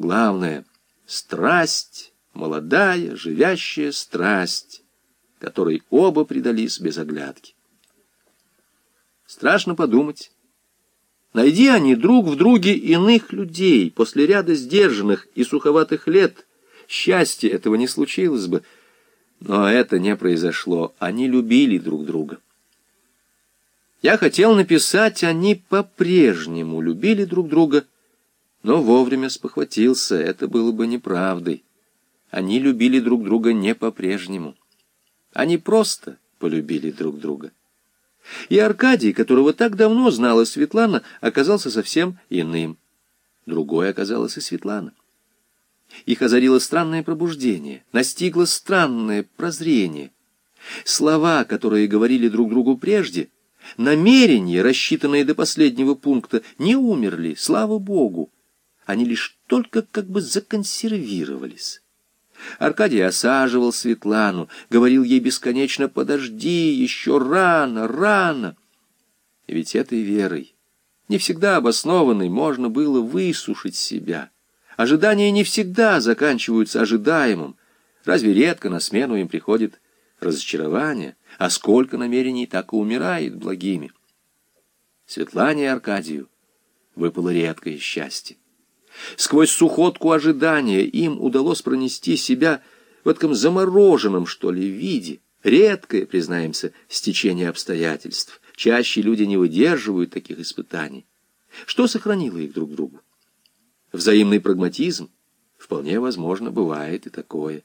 главное — страсть, молодая, живящая страсть, которой оба предались без оглядки. Страшно подумать. Найди они друг в друге иных людей после ряда сдержанных и суховатых лет, счастья этого не случилось бы, но это не произошло, они любили друг друга. Я хотел написать, они по-прежнему любили друг друга, но вовремя спохватился, это было бы неправдой. Они любили друг друга не по-прежнему. Они просто полюбили друг друга. И Аркадий, которого так давно знала Светлана, оказался совсем иным. Другой оказалась и Светлана. Их озарило странное пробуждение, настигло странное прозрение. Слова, которые говорили друг другу прежде — Намерения, рассчитанные до последнего пункта, не умерли, слава Богу. Они лишь только как бы законсервировались. Аркадий осаживал Светлану, говорил ей бесконечно «подожди, еще рано, рано». Ведь этой верой, не всегда обоснованной, можно было высушить себя. Ожидания не всегда заканчиваются ожидаемым. Разве редко на смену им приходит разочарование? а сколько намерений так и умирает благими. Светлане и Аркадию выпало редкое счастье. Сквозь сухотку ожидания им удалось пронести себя в этом замороженном, что ли, виде. Редкое, признаемся, стечение обстоятельств. Чаще люди не выдерживают таких испытаний. Что сохранило их друг другу? Взаимный прагматизм? Вполне возможно, бывает и такое.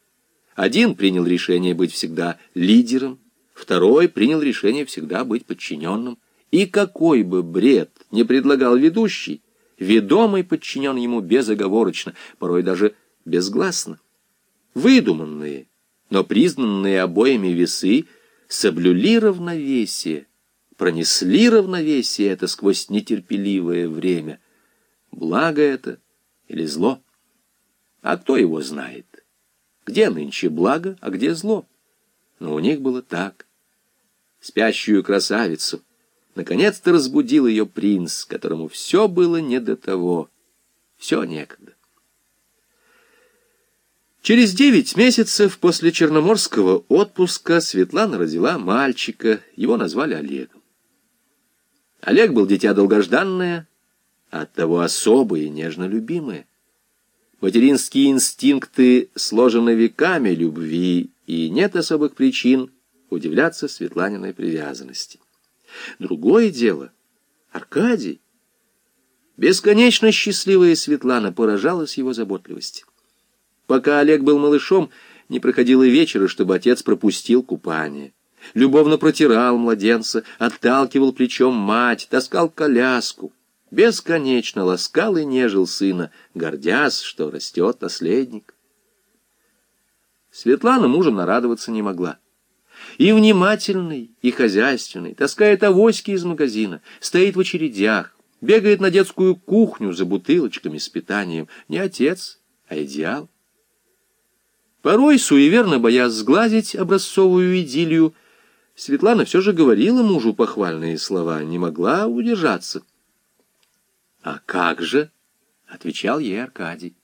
Один принял решение быть всегда лидером, Второй принял решение всегда быть подчиненным. И какой бы бред не предлагал ведущий, ведомый подчинен ему безоговорочно, порой даже безгласно. Выдуманные, но признанные обоими весы соблюли равновесие, пронесли равновесие это сквозь нетерпеливое время. Благо это или зло? А кто его знает? Где нынче благо, а где зло? Но у них было так. Спящую красавицу наконец-то разбудил ее принц, которому все было не до того, все некогда. Через девять месяцев после черноморского отпуска Светлана родила мальчика, его назвали Олегом. Олег был дитя долгожданное, а оттого особое и нежно любимое. Материнские инстинкты сложены веками любви, и нет особых причин удивляться Светланиной привязанности. Другое дело — Аркадий. Бесконечно счастливая Светлана поражалась его заботливости. Пока Олег был малышом, не проходило вечера, чтобы отец пропустил купание. Любовно протирал младенца, отталкивал плечом мать, таскал коляску. Бесконечно ласкал и нежил сына, гордясь, что растет наследник. Светлана мужем нарадоваться не могла. И внимательный, и хозяйственный, таскает авоськи из магазина, стоит в очередях, бегает на детскую кухню за бутылочками с питанием. Не отец, а идеал. Порой, суеверно боясь сглазить образцовую идиллию, Светлана все же говорила мужу похвальные слова, не могла удержаться. «А как же?» — отвечал ей Аркадий.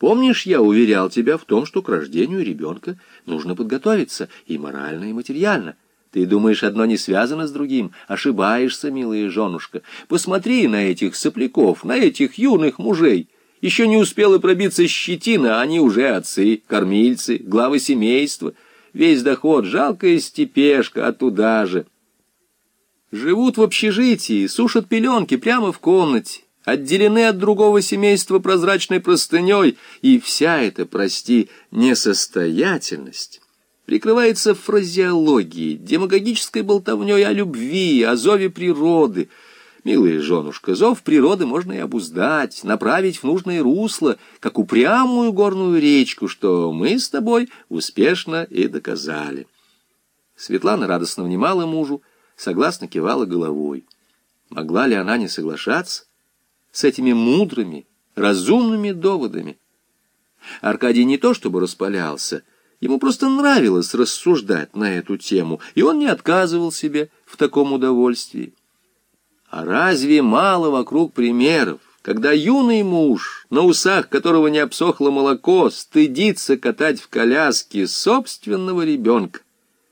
Помнишь, я уверял тебя в том, что к рождению ребенка нужно подготовиться и морально, и материально. Ты думаешь, одно не связано с другим? Ошибаешься, милая женушка. Посмотри на этих сопляков, на этих юных мужей. Еще не успела пробиться щетина, а они уже отцы, кормильцы, главы семейства. Весь доход — жалкая степешка, а туда же. Живут в общежитии, сушат пеленки прямо в комнате отделены от другого семейства прозрачной простыней, и вся эта, прости, несостоятельность прикрывается фразеологией, демагогической болтовней о любви, о зове природы. Милая женушка, зов природы можно и обуздать, направить в нужное русло, как упрямую горную речку, что мы с тобой успешно и доказали. Светлана радостно внимала мужу, согласно кивала головой. Могла ли она не соглашаться? С этими мудрыми, разумными доводами. Аркадий не то чтобы распалялся, ему просто нравилось рассуждать на эту тему, и он не отказывал себе в таком удовольствии. А разве мало вокруг примеров, когда юный муж, на усах которого не обсохло молоко, стыдится катать в коляске собственного ребенка,